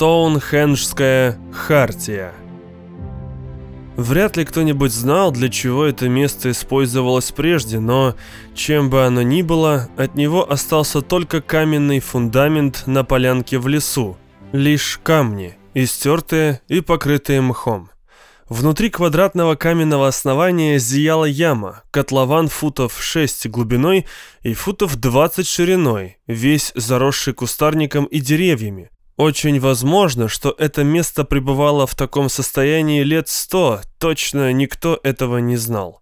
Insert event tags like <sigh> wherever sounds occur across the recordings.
Стоунхенджская хартия. Вряд ли кто-нибудь знал, для чего это место использовалось прежде, но, чем бы оно ни было, от него остался только каменный фундамент на полянке в лесу. Лишь камни, истертые и покрытые мхом. Внутри квадратного каменного основания зияла яма, котлован футов 6 глубиной и футов 20 шириной, весь заросший кустарником и деревьями. Очень возможно, что это место пребывало в таком состоянии лет сто, точно никто этого не знал.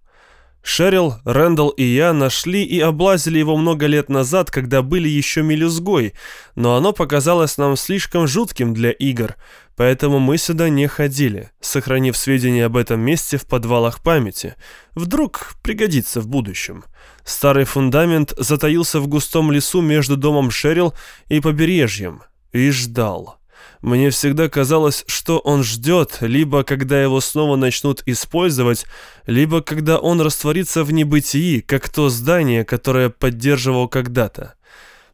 Шерил, Рэндалл и я нашли и облазили его много лет назад, когда были еще мелюзгой, но оно показалось нам слишком жутким для игр, поэтому мы сюда не ходили, сохранив сведения об этом месте в подвалах памяти. Вдруг пригодится в будущем. Старый фундамент затаился в густом лесу между домом Шерил и побережьем и ждал. Мне всегда казалось, что он ждет, либо когда его снова начнут использовать, либо когда он растворится в небытии, как то здание, которое поддерживал когда-то.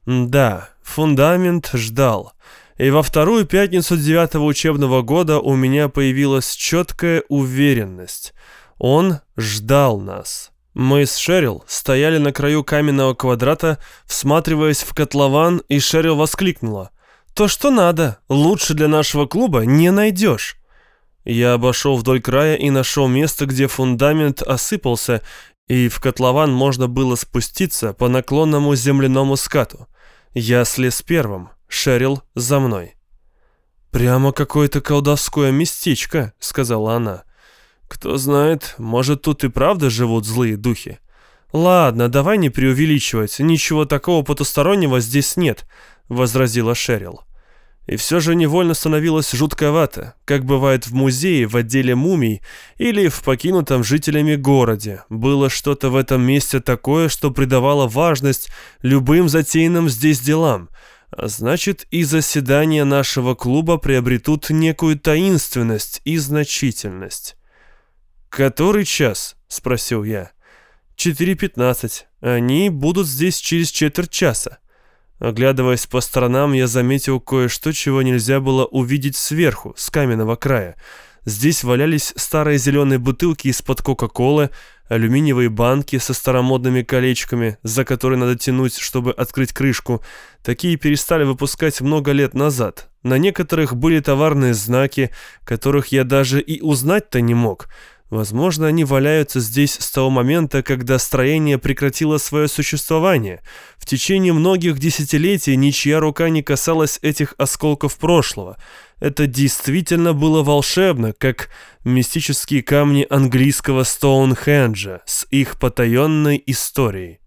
Да, фундамент ждал. И во вторую пятницу девятого учебного года у меня появилась четкая уверенность. Он ждал нас. Мы с Шерил стояли на краю каменного квадрата, всматриваясь в котлован, и Шерил воскликнула. То, что надо. Лучше для нашего клуба не найдешь. Я обошел вдоль края и нашел место, где фундамент осыпался, и в котлован можно было спуститься по наклонному земляному скату. Я слез первым, Шерил за мной. «Прямо какое-то колдовское местечко», — сказала она. «Кто знает, может, тут и правда живут злые духи». «Ладно, давай не преувеличивать, ничего такого потустороннего здесь нет», — возразила Шерил. И все же невольно становилось жутковато, как бывает в музее в отделе мумий или в покинутом жителями городе. Было что-то в этом месте такое, что придавало важность любым затеянным здесь делам. А значит, и заседания нашего клуба приобретут некую таинственность и значительность. «Который час?» — спросил я. «Четыре пятнадцать. Они будут здесь через четверть часа». Оглядываясь по сторонам, я заметил кое-что, чего нельзя было увидеть сверху, с каменного края. Здесь валялись старые зеленые бутылки из-под Кока-Колы, алюминиевые банки со старомодными колечками, за которые надо тянуть, чтобы открыть крышку. Такие перестали выпускать много лет назад. На некоторых были товарные знаки, которых я даже и узнать-то не мог – Возможно, они валяются здесь с того момента, когда строение прекратило свое существование. В течение многих десятилетий ничья рука не касалась этих осколков прошлого. Это действительно было волшебно, как мистические камни английского Стоунхенджа с их потаенной историей.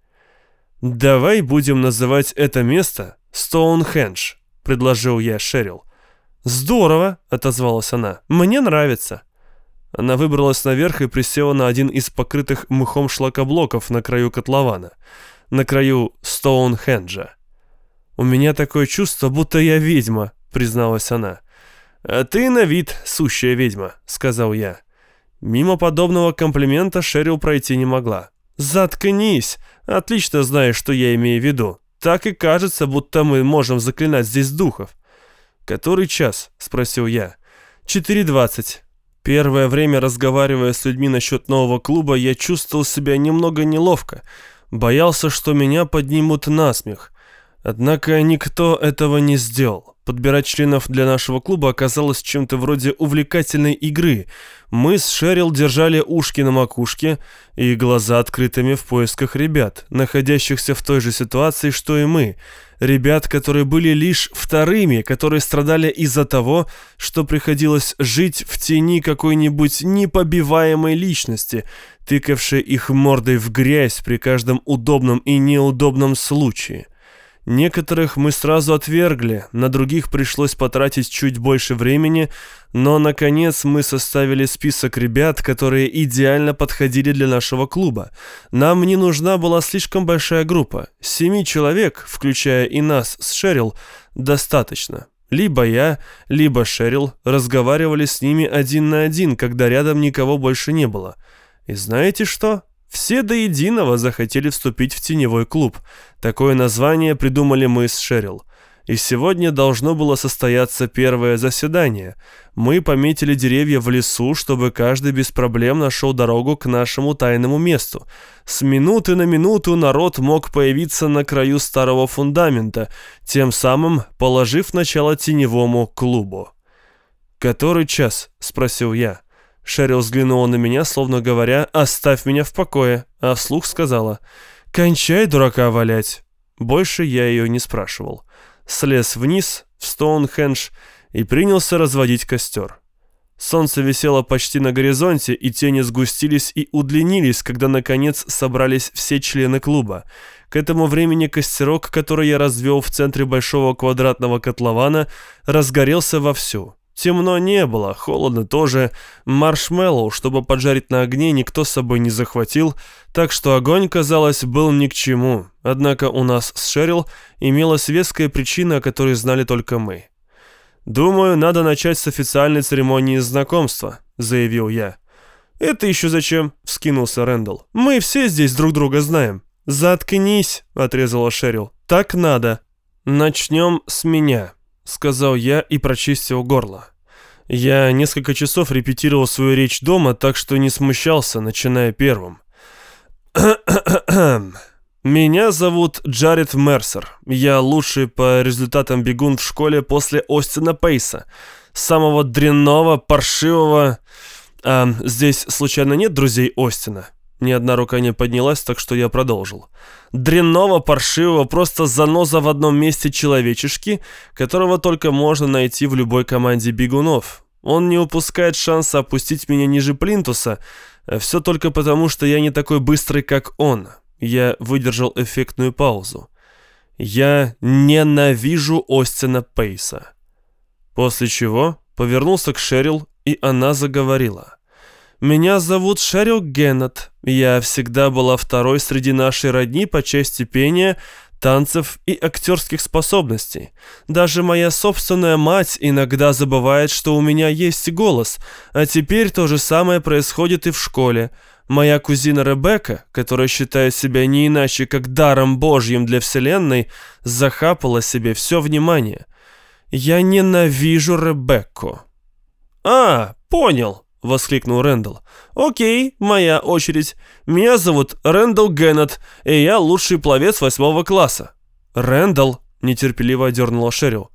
«Давай будем называть это место Стоунхендж», — предложил я Шерил. «Здорово», — отозвалась она, — «мне нравится». Она выбралась наверх и присела на один из покрытых мхом шлакоблоков на краю котлована, на краю Стоунхенджа. «У меня такое чувство, будто я ведьма», — призналась она. «А ты на вид сущая ведьма», — сказал я. Мимо подобного комплимента Шерил пройти не могла. «Заткнись! Отлично знаешь, что я имею в виду. Так и кажется, будто мы можем заклинать здесь духов». «Который час?» — спросил я. «Четыре двадцать. Первое время, разговаривая с людьми насчет нового клуба, я чувствовал себя немного неловко. Боялся, что меня поднимут на смех. Однако никто этого не сделал. Подбирать членов для нашего клуба оказалось чем-то вроде увлекательной игры. Мы с Шерил держали ушки на макушке и глаза открытыми в поисках ребят, находящихся в той же ситуации, что и мы. Ребят, которые были лишь вторыми, которые страдали из-за того, что приходилось жить в тени какой-нибудь непобиваемой личности, тыкавшей их мордой в грязь при каждом удобном и неудобном случае. Некоторых мы сразу отвергли, на других пришлось потратить чуть больше времени, но, наконец, мы составили список ребят, которые идеально подходили для нашего клуба. Нам не нужна была слишком большая группа. Семи человек, включая и нас с Шерил, достаточно. Либо я, либо Шерил разговаривали с ними один на один, когда рядом никого больше не было. И знаете что? Все до единого захотели вступить в теневой клуб. Такое название придумали мы с Шерил. и сегодня должно было состояться первое заседание. Мы пометили деревья в лесу, чтобы каждый без проблем нашел дорогу к нашему тайному месту. С минуты на минуту народ мог появиться на краю старого фундамента, тем самым положив начало теневому клубу. «Который час?» — спросил я. Шерил взглянула на меня, словно говоря «оставь меня в покое», а вслух сказала «кончай дурака валять». Больше я ее не спрашивал слез вниз, в Стоунхендж, и принялся разводить костер. Солнце висело почти на горизонте, и тени сгустились и удлинились, когда, наконец, собрались все члены клуба. К этому времени костерок, который я развел в центре большого квадратного котлована, разгорелся вовсю. Темно не было, холодно тоже. Маршмеллоу, чтобы поджарить на огне, никто с собой не захватил, так что огонь, казалось, был ни к чему. Однако у нас с Шерил имелась веская причина, о которой знали только мы. «Думаю, надо начать с официальной церемонии знакомства», — заявил я. «Это еще зачем?» — вскинулся Рэндалл. «Мы все здесь друг друга знаем». «Заткнись», — отрезала Шерил. «Так надо». «Начнем с меня», сказал я и прочистил горло. Я несколько часов репетировал свою речь дома, так что не смущался, начиная первым. <clears throat> Меня зовут Джаред Мерсер. Я лучший по результатам бегун в школе после Остина Пейса. Самого дрянного, паршивого... А, здесь случайно нет друзей Остина? Ни одна рука не поднялась, так что я продолжил. Дрянного, паршивого, просто заноза в одном месте человечешки, которого только можно найти в любой команде бегунов. Он не упускает шанса опустить меня ниже плинтуса, а все только потому, что я не такой быстрый, как он. Я выдержал эффектную паузу. Я ненавижу Остина Пейса. После чего повернулся к Шерил, и она заговорила. Меня зовут Шерил Геннет. Я всегда была второй среди нашей родни по части пения, танцев и актерских способностей. Даже моя собственная мать иногда забывает, что у меня есть голос, а теперь то же самое происходит и в школе. Моя кузина Ребекка, которая считает себя не иначе, как даром Божьим для Вселенной, захапала себе все внимание. Я ненавижу Ребекку. «А, понял», — воскликнул Рэндалл. «Окей, моя очередь. Меня зовут Рэндалл Геннет, и я лучший пловец восьмого класса». «Рэндалл?» — нетерпеливо одернула Шерил.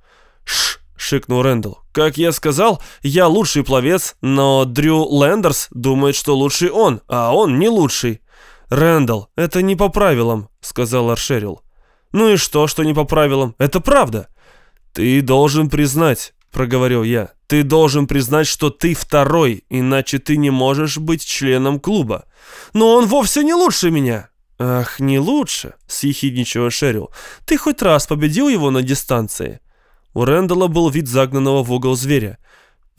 «Шш!» — шикнул Рэндалл. «Как я сказал, я лучший пловец, но Дрю Лендерс думает, что лучший он, а он не лучший». «Рэндалл, это не по правилам», — сказал Аршерил. «Ну и что, что не по правилам? Это правда». «Ты должен признать», — проговорил я. Ты должен признать, что ты второй, иначе ты не можешь быть членом клуба. Но он вовсе не лучше меня. Ах, не лучше, съехидничала Шерил. Ты хоть раз победил его на дистанции? У Рэндалла был вид загнанного в угол зверя.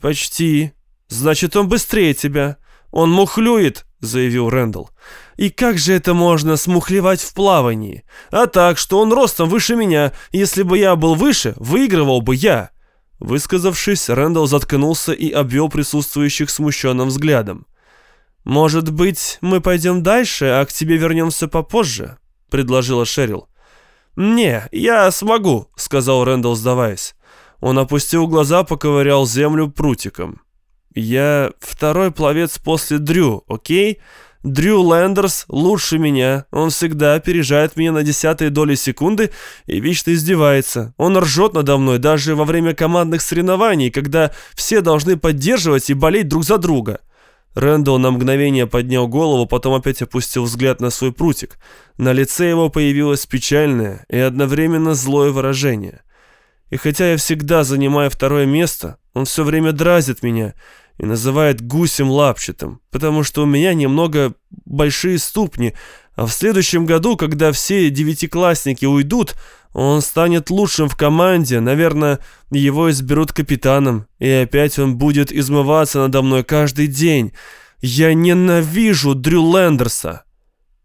Почти. Значит, он быстрее тебя. Он мухлюет, заявил Рэндалл. И как же это можно смухлевать в плавании? А так, что он ростом выше меня. Если бы я был выше, выигрывал бы я. Высказавшись, Рэндалл заткнулся и обвел присутствующих смущенным взглядом. «Может быть, мы пойдем дальше, а к тебе вернемся попозже?» — предложила Шерил. «Не, я смогу», — сказал Рэндалл, сдаваясь. Он опустил глаза, поковырял землю прутиком. «Я второй пловец после Дрю, окей? Дрю Лендерс лучше меня. Он всегда опережает меня на десятые доли секунды и вечно издевается. Он ржет надо мной даже во время командных соревнований, когда все должны поддерживать и болеть друг за друга. Рэндалл на мгновение поднял голову, потом опять опустил взгляд на свой прутик. На лице его появилось печальное и одновременно злое выражение. И хотя я всегда занимаю второе место, он все время дразит меня – и называет гусем лапчатым, потому что у меня немного большие ступни, а в следующем году, когда все девятиклассники уйдут, он станет лучшим в команде, наверное, его изберут капитаном, и опять он будет измываться надо мной каждый день. Я ненавижу Дрю Лендерса.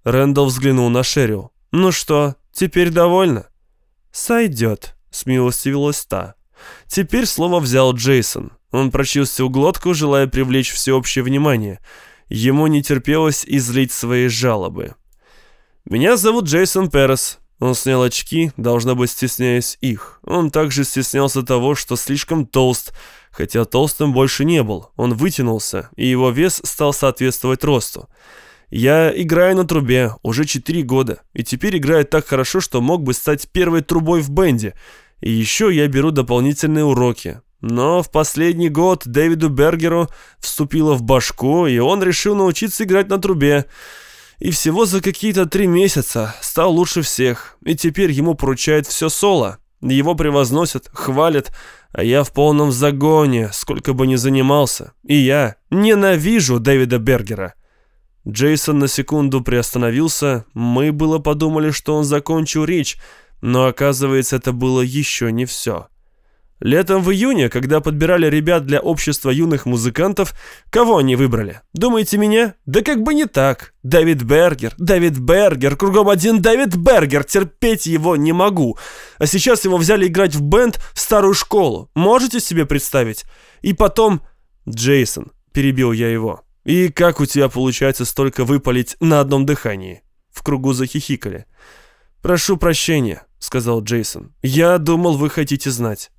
Рэндалл взглянул на Шерил. «Ну что, теперь довольна?» «Сойдет», — смилостивилась та. Теперь слово взял Джейсон. Он прочистил глотку, желая привлечь всеобщее внимание. Ему не терпелось излить свои жалобы. «Меня зовут Джейсон Перес. Он снял очки, должно быть, стесняясь их. Он также стеснялся того, что слишком толст, хотя толстым больше не был. Он вытянулся, и его вес стал соответствовать росту. Я играю на трубе уже 4 года, и теперь играю так хорошо, что мог бы стать первой трубой в бенде. И еще я беру дополнительные уроки. Но в последний год Дэвиду Бергеру вступило в башку, и он решил научиться играть на трубе. И всего за какие-то три месяца стал лучше всех, и теперь ему поручают все соло. Его превозносят, хвалят, а я в полном загоне, сколько бы ни занимался. И я ненавижу Дэвида Бергера. Джейсон на секунду приостановился, мы было подумали, что он закончил речь, но оказывается, это было еще не все. Летом в июне, когда подбирали ребят для общества юных музыкантов, кого они выбрали? Думаете меня? Да как бы не так. Дэвид Бергер, Дэвид Бергер, кругом один Дэвид Бергер, терпеть его не могу. А сейчас его взяли играть в бенд в старую школу. Можете себе представить? И потом... Джейсон, перебил я его. И как у тебя получается столько выпалить на одном дыхании? В кругу захихикали. «Прошу прощения», — сказал Джейсон. «Я думал, вы хотите знать».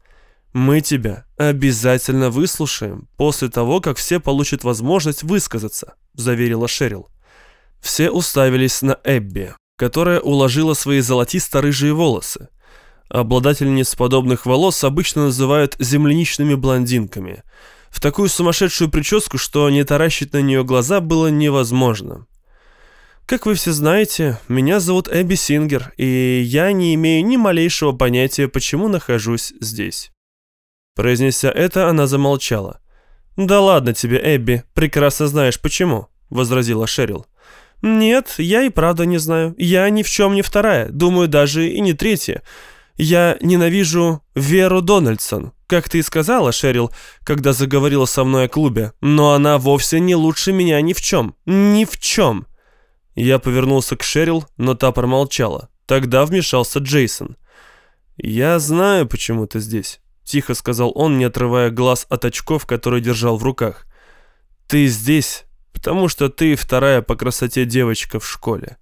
«Мы тебя обязательно выслушаем после того, как все получат возможность высказаться», — заверила Шерил. Все уставились на Эбби, которая уложила свои золотисто-рыжие волосы. Обладательниц подобных волос обычно называют земляничными блондинками. В такую сумасшедшую прическу, что не таращить на нее глаза было невозможно. Как вы все знаете, меня зовут Эбби Сингер, и я не имею ни малейшего понятия, почему нахожусь здесь. Произнеся это, она замолчала. «Да ладно тебе, Эбби, прекрасно знаешь почему», — возразила Шерил. «Нет, я и правда не знаю. Я ни в чем не вторая, думаю, даже и не третья. Я ненавижу Веру Дональдсон, как ты и сказала, Шерил, когда заговорила со мной о клубе, но она вовсе не лучше меня ни в чем. Ни в чем». Я повернулся к Шерил, но та промолчала. Тогда вмешался Джейсон. «Я знаю, почему ты здесь тихо сказал он, не отрывая глаз от очков, которые держал в руках. «Ты здесь, потому что ты вторая по красоте девочка в школе».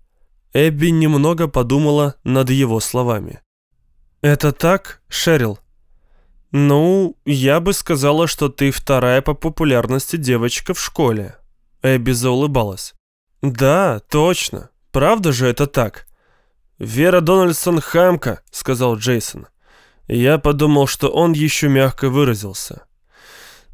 Эбби немного подумала над его словами. «Это так, Шерил?» «Ну, я бы сказала, что ты вторая по популярности девочка в школе». Эбби заулыбалась. «Да, точно. Правда же это так?» «Вера Дональдсон хамка», — сказал Джейсон. Я подумал, что он еще мягко выразился.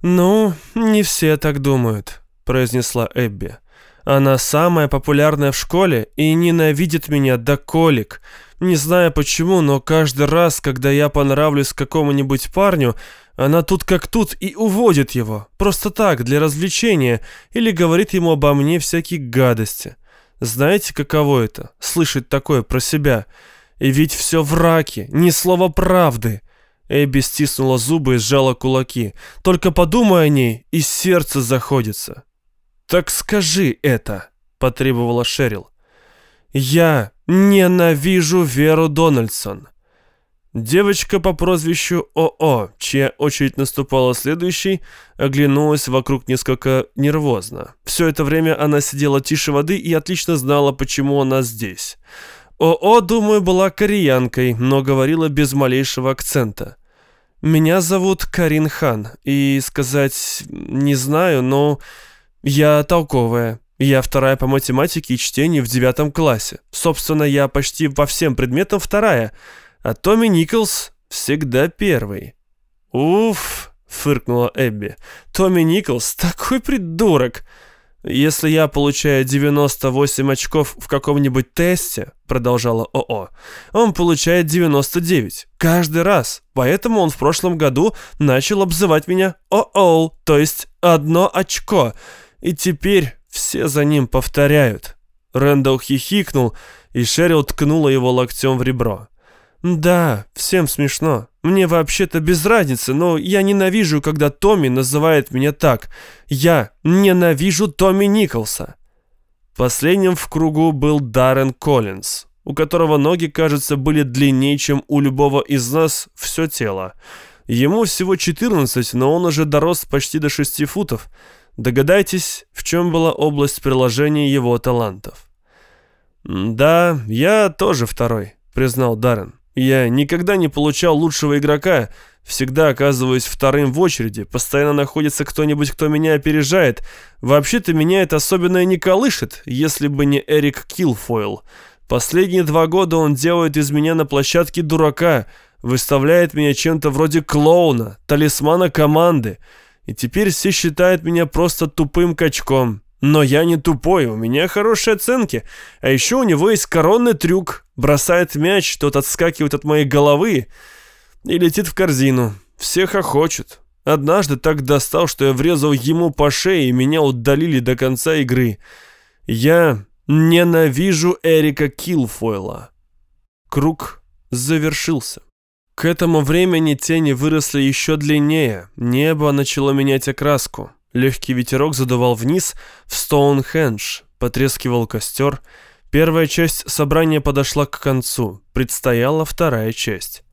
«Ну, не все так думают», — произнесла Эбби. «Она самая популярная в школе и ненавидит меня до колик. Не знаю почему, но каждый раз, когда я понравлюсь какому-нибудь парню, она тут как тут и уводит его. Просто так, для развлечения, или говорит ему обо мне всякие гадости. Знаете, каково это? Слышать такое про себя?» И ведь все враки, ни слова правды. Эбби стиснула зубы и сжала кулаки. Только подумай о ней, и сердце заходится. «Так скажи это», — потребовала Шерил. «Я ненавижу Веру Дональдсон». Девочка по прозвищу ОО, чья очередь наступала следующей, оглянулась вокруг несколько нервозно. Все это время она сидела тише воды и отлично знала, почему она здесь. ОО, думаю, была кореянкой, но говорила без малейшего акцента. Меня зовут Карин Хан, и сказать не знаю, но я толковая. Я вторая по математике и чтению в девятом классе. Собственно, я почти по всем предметам вторая, а Томми Николс всегда первый. Уф, фыркнула Эбби. Томми Николс такой придурок. «Если я получаю 98 очков в каком-нибудь тесте», продолжала ОО, «он получает 99. Каждый раз. Поэтому он в прошлом году начал обзывать меня ОО, то есть одно очко. И теперь все за ним повторяют». Рэндалл хихикнул, и Шерил ткнула его локтем в ребро. «Да, всем смешно. Мне вообще-то без разницы, но я ненавижу, когда Томми называет меня так. Я ненавижу Томми Николса». Последним в кругу был Даррен Коллинз, у которого ноги, кажется, были длиннее, чем у любого из нас все тело. Ему всего 14, но он уже дорос почти до 6 футов. Догадайтесь, в чем была область приложения его талантов. «Да, я тоже второй», признал Даррен. «Я никогда не получал лучшего игрока, всегда оказываюсь вторым в очереди, постоянно находится кто-нибудь, кто меня опережает. Вообще-то меня это особенно не колышет, если бы не Эрик Килфойл. Последние два года он делает из меня на площадке дурака, выставляет меня чем-то вроде клоуна, талисмана команды. И теперь все считают меня просто тупым качком. Но я не тупой, у меня хорошие оценки. А еще у него есть коронный трюк. Бросает мяч, тот отскакивает от моей головы и летит в корзину. Всех хохочут. Однажды так достал, что я врезал ему по шее, и меня удалили до конца игры. Я ненавижу Эрика Килфойла. Круг завершился. К этому времени тени выросли еще длиннее, небо начало менять окраску. Легкий ветерок задувал вниз в Стоунхендж, потрескивал костер. Первая часть собрания подошла к концу, предстояла вторая часть.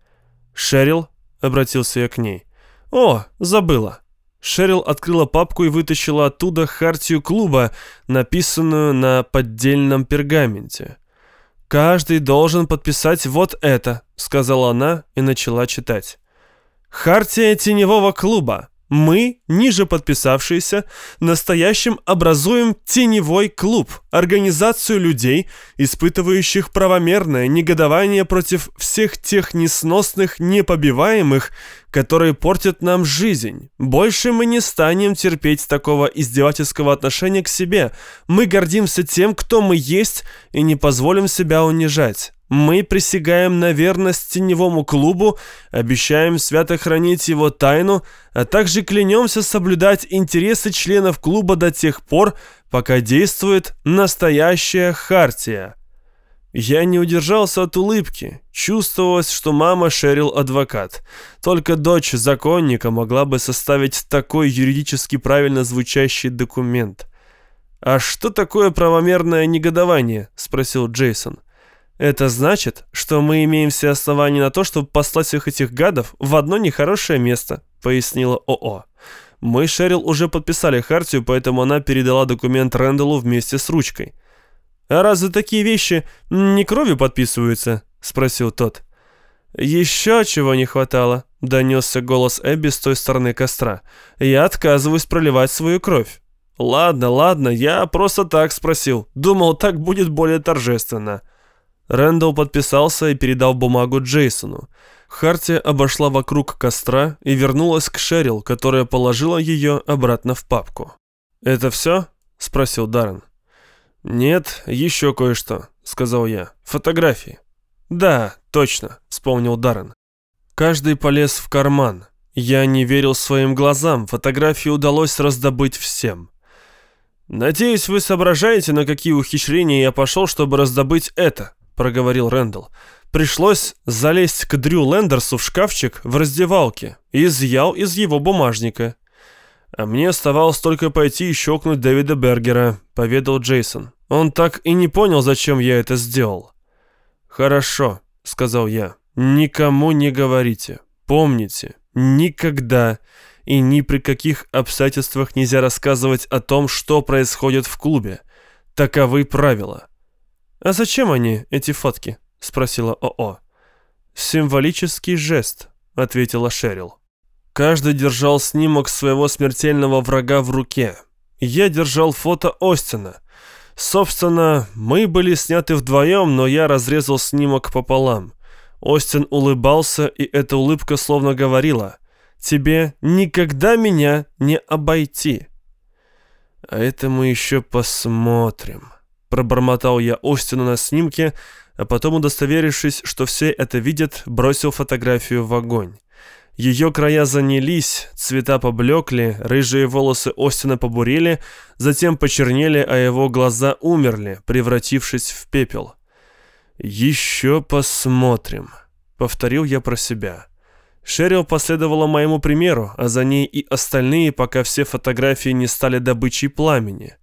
«Шерил?» — обратился я к ней. «О, забыла». Шерил открыла папку и вытащила оттуда хартию клуба, написанную на поддельном пергаменте. «Каждый должен подписать вот это», — сказала она и начала читать. «Хартия теневого клуба. Мы, ниже подписавшиеся, настоящим образуем теневой клуб, организацию людей, испытывающих правомерное негодование против всех тех несносных, непобиваемых, которые портят нам жизнь. Больше мы не станем терпеть такого издевательского отношения к себе. Мы гордимся тем, кто мы есть, и не позволим себя унижать. Мы присягаем на верность теневому клубу, обещаем свято хранить его тайну, а также клянемся соблюдать интересы членов клуба до тех пор, пока действует настоящая хартия. Я не удержался от улыбки. Чувствовалось, что мама Шерил адвокат. Только дочь законника могла бы составить такой юридически правильно звучащий документ. «А что такое правомерное негодование?» – спросил Джейсон. – это значит, что мы имеем все основания на то, чтобы послать всех этих гадов в одно нехорошее место», — пояснила ОО. Мы с Шерил уже подписали хартию, поэтому она передала документ Рэндаллу вместе с ручкой. «А разве такие вещи не кровью подписываются?» — спросил тот. «Еще чего не хватало», — донесся голос Эбби с той стороны костра. «Я отказываюсь проливать свою кровь». «Ладно, ладно, я просто так спросил. Думал, так будет более торжественно». Рэндалл подписался и передал бумагу Джейсону. Хартия обошла вокруг костра и вернулась к Шерил, которая положила ее обратно в папку. «Это все?» — спросил Даррен. «Нет, еще кое-что», — сказал я. «Фотографии». «Да, точно», — вспомнил Даррен. Каждый полез в карман. Я не верил своим глазам, фотографии удалось раздобыть всем. «Надеюсь, вы соображаете, на какие ухищрения я пошел, чтобы раздобыть это», проговорил Рэндалл. Пришлось залезть к Дрю Лендерсу в шкафчик в раздевалке и изъял из его бумажника. «А мне оставалось только пойти и щелкнуть Дэвида Бергера», — поведал Джейсон. «Он так и не понял, зачем я это сделал». «Хорошо», — сказал я. «Никому не говорите. Помните, никогда и ни при каких обстоятельствах нельзя рассказывать о том, что происходит в клубе. Таковы правила». «А зачем они, эти фотки?» — спросила ОО. «Символический жест», — ответила Шерил. Каждый держал снимок своего смертельного врага в руке. Я держал фото Остина. Собственно, мы были сняты вдвоем, но я разрезал снимок пополам. Остин улыбался, и эта улыбка словно говорила «Тебе никогда меня не обойти». А это мы еще посмотрим. Пробормотал я Остину на снимке, а потом, удостоверившись, что все это видят, бросил фотографию в огонь. Ее края занялись, цвета поблекли, рыжие волосы Остина побурели, затем почернели, а его глаза умерли, превратившись в пепел. «Еще посмотрим», — повторил я про себя. Шерил последовала моему примеру, а за ней и остальные, пока все фотографии не стали добычей пламени.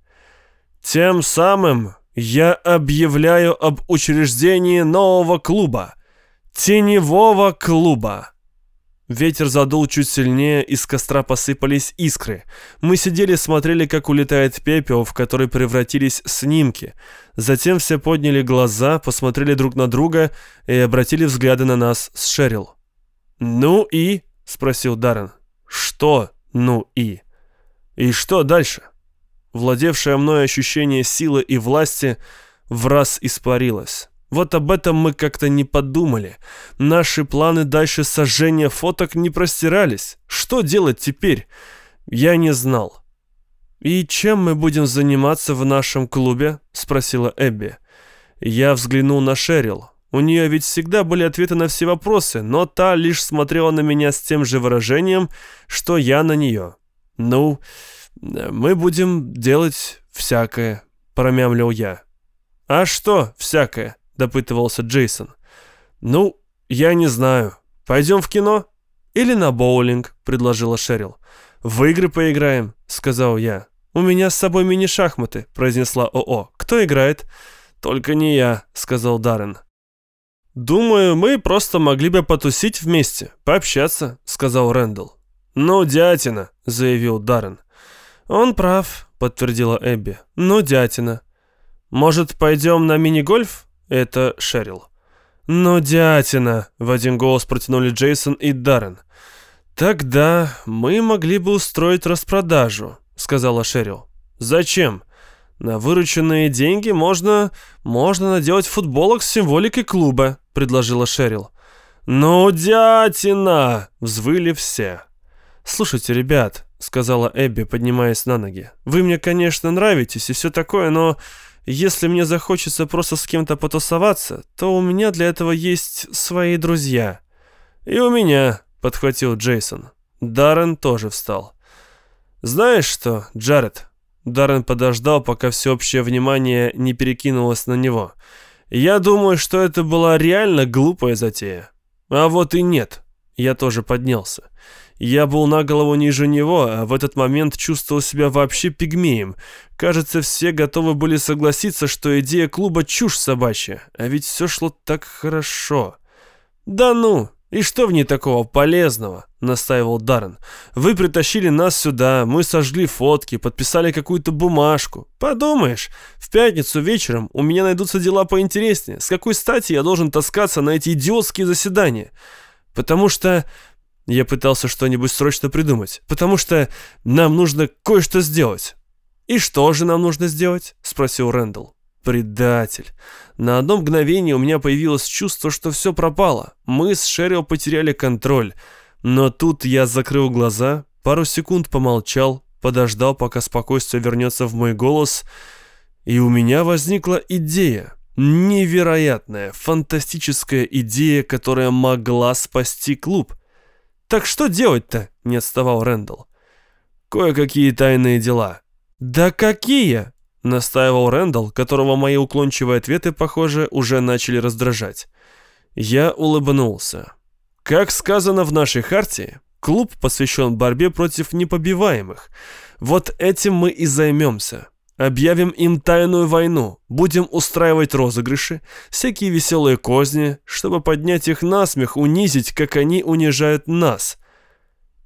Тем самым я объявляю об учреждении нового клуба. Теневого клуба. Ветер задул чуть сильнее, из костра посыпались искры. Мы сидели смотрели, как улетает пепел, в который превратились снимки. Затем все подняли глаза, посмотрели друг на друга и обратили взгляды на нас с Шерил. «Ну и?» — спросил Даррен. «Что «ну и?» «И что дальше?» Владевшее мной ощущение силы и власти в раз испарилось. Вот об этом мы как-то не подумали. Наши планы дальше сожжения фоток не простирались. Что делать теперь? Я не знал. «И чем мы будем заниматься в нашем клубе?» — спросила Эбби. Я взглянул на Шерил. У нее ведь всегда были ответы на все вопросы, но та лишь смотрела на меня с тем же выражением, что я на нее. «Ну, мы будем делать всякое», — промямлил я. «А что всякое?» допытывался Джейсон. «Ну, я не знаю. Пойдем в кино?» «Или на боулинг», — предложила Шерил. «В игры поиграем», — сказал я. «У меня с собой мини-шахматы», — произнесла ОО. «Кто играет?» «Только не я», — сказал Даррен. «Думаю, мы просто могли бы потусить вместе, пообщаться», — сказал Рэндалл. «Ну, дятина», — заявил Даррен. «Он прав», — подтвердила Эбби. «Ну, дятина». «Может, пойдем на мини-гольф?» Это Шерил. «Но дятина!» — в один голос протянули Джейсон и Даррен. «Тогда мы могли бы устроить распродажу», — сказала Шерил. «Зачем? На вырученные деньги можно... можно наделать футболок с символикой клуба», — предложила Шерил. «Ну, дятина!» — взвыли все. «Слушайте, ребят», — сказала Эбби, поднимаясь на ноги, — «вы мне, конечно, нравитесь и все такое, но если мне захочется просто с кем-то потусоваться, то у меня для этого есть свои друзья. И у меня, подхватил Джейсон. Даррен тоже встал. Знаешь что, Джаред? Даррен подождал, пока всеобщее внимание не перекинулось на него. Я думаю, что это была реально глупая затея. А вот и нет. Я тоже поднялся. Я был на голову ниже него, а в этот момент чувствовал себя вообще пигмеем. Кажется, все готовы были согласиться, что идея клуба чушь собачья, а ведь все шло так хорошо. «Да ну, и что в ней такого полезного?» — настаивал Даррен. «Вы притащили нас сюда, мы сожгли фотки, подписали какую-то бумажку. Подумаешь, в пятницу вечером у меня найдутся дела поинтереснее. С какой стати я должен таскаться на эти идиотские заседания?» Потому что я пытался что-нибудь срочно придумать, потому что нам нужно кое-что сделать. «И что же нам нужно сделать?» — спросил Рэндалл. «Предатель. На одно мгновение у меня появилось чувство, что все пропало. Мы с Шерил потеряли контроль. Но тут я закрыл глаза, пару секунд помолчал, подождал, пока спокойствие вернется в мой голос, и у меня возникла идея. Невероятная, фантастическая идея, которая могла спасти клуб. «Так что делать-то?» — не отставал Рэндалл. «Кое-какие тайные дела». «Да какие?» — настаивал Рэндалл, которого мои уклончивые ответы, похоже, уже начали раздражать. Я улыбнулся. Как сказано в нашей хартии, клуб посвящен борьбе против непобиваемых. Вот этим мы и займемся. Объявим им тайную войну, будем устраивать розыгрыши, всякие веселые козни, чтобы поднять их на смех, унизить, как они унижают нас.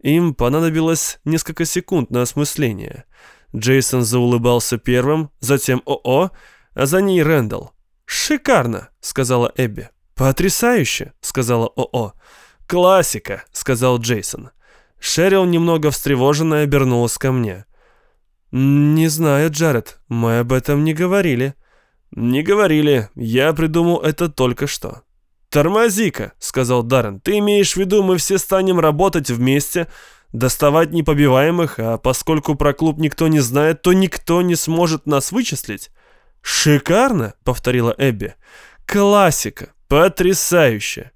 Им понадобилось несколько секунд на осмысление. Джейсон заулыбался первым, затем ОО, а за ней Рэндалл. «Шикарно», — сказала Эбби. «Потрясающе», — сказала ОО. «Классика», — сказал Джейсон. Шерил немного встревоженно обернулась ко мне. «Не знаю, Джаред, мы об этом не говорили». «Не говорили, я придумал это только что». «Тормози-ка», — сказал Даррен, — «ты имеешь в виду, мы все станем работать вместе, доставать непобиваемых, а поскольку про клуб никто не знает, то никто не сможет нас вычислить?» «Шикарно», — повторила Эбби. «Классика, потрясающе».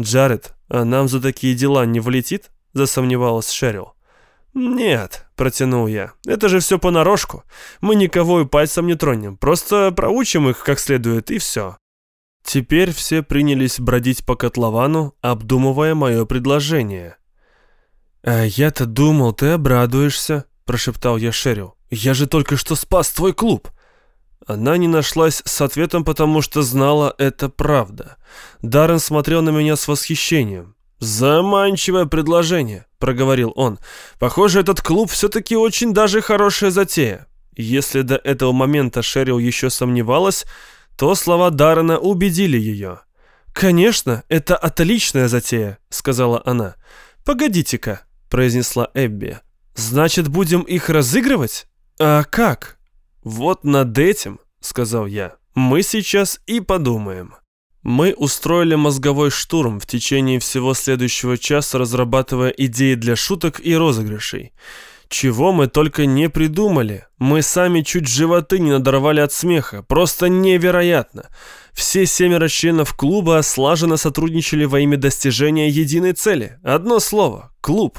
«Джаред, а нам за такие дела не влетит?» — засомневалась Шерил. «Нет», — протянул я, — «это же все понарошку. Мы никого и пальцем не тронем, просто проучим их как следует, и все». Теперь все принялись бродить по котловану, обдумывая мое предложение. «А я-то думал, ты обрадуешься», — прошептал я Шерил. «Я же только что спас твой клуб». Она не нашлась с ответом, потому что знала, это правда. Даррен смотрел на меня с восхищением. «Заманчивое предложение», — проговорил он. «Похоже, этот клуб все-таки очень даже хорошая затея». Если до этого момента Шерил еще сомневалась, то слова Даррена убедили ее. «Конечно, это отличная затея», — сказала она. «Погодите-ка», — произнесла Эбби. «Значит, будем их разыгрывать? А как?» «Вот над этим», — сказал я, — «мы сейчас и подумаем». Мы устроили мозговой штурм в течение всего следующего часа, разрабатывая идеи для шуток и розыгрышей. Чего мы только не придумали. Мы сами чуть животы не надорвали от смеха. Просто невероятно. Все семеро членов клуба слаженно сотрудничали во имя достижения единой цели. Одно слово – клуб.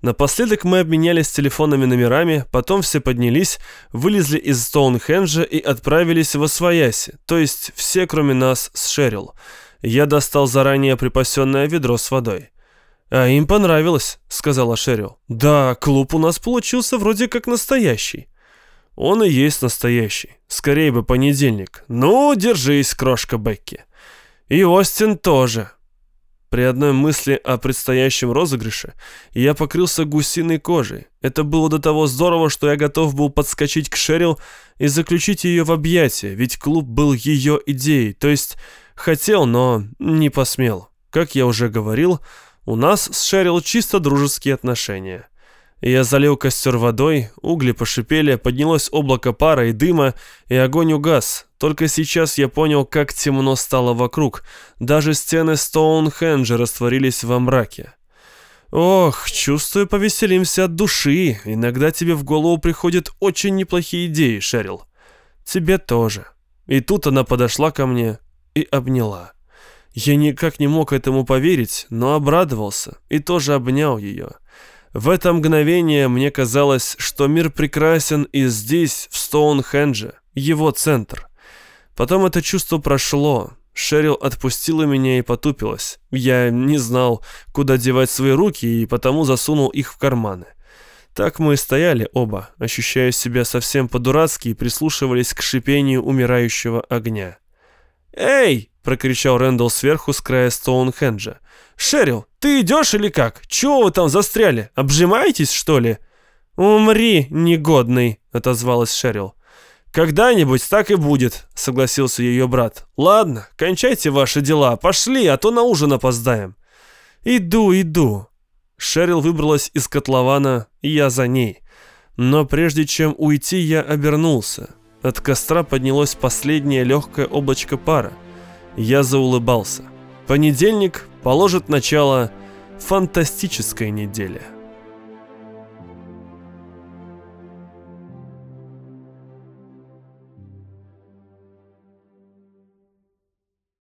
Напоследок мы обменялись телефонными номерами, потом все поднялись, вылезли из Стоунхенджа и отправились в Освояси, то есть все, кроме нас, с Шерил. Я достал заранее припасенное ведро с водой. «А им понравилось», — сказала Шерил. «Да, клуб у нас получился вроде как настоящий». Он и есть настоящий. Скорее бы понедельник. Ну, держись, крошка Бекки. И Остин тоже. При одной мысли о предстоящем розыгрыше я покрылся гусиной кожей. Это было до того здорово, что я готов был подскочить к Шерил и заключить ее в объятия, ведь клуб был ее идеей, то есть хотел, но не посмел. Как я уже говорил, у нас с Шерил чисто дружеские отношения. Я залил костер водой, угли пошипели, поднялось облако пара и дыма, и огонь угас. Только сейчас я понял, как темно стало вокруг. Даже стены Стоунхенджа растворились во мраке. Ох, чувствую, повеселимся от души. Иногда тебе в голову приходят очень неплохие идеи, Шерил. Тебе тоже. И тут она подошла ко мне и обняла. Я никак не мог этому поверить, но обрадовался и тоже обнял ее. В это мгновение мне казалось, что мир прекрасен и здесь, в Стоунхендже, его центр. Потом это чувство прошло. Шерил отпустила меня и потупилась. Я не знал, куда девать свои руки, и потому засунул их в карманы. Так мы и стояли оба, ощущая себя совсем по-дурацки и прислушивались к шипению умирающего огня. «Эй!» — прокричал Рэндалл сверху с края Стоунхенджа. «Шерил, ты идешь или как? Чего вы там застряли? Обжимаетесь, что ли?» «Умри, негодный», — отозвалась Шерил. «Когда-нибудь так и будет», — согласился ее брат. «Ладно, кончайте ваши дела, пошли, а то на ужин опоздаем». «Иду, иду». Шерил выбралась из котлована, и я за ней. Но прежде чем уйти, я обернулся. От костра поднялось последнее легкое облачко пара. Я заулыбался. Понедельник положит начало фантастической неделе.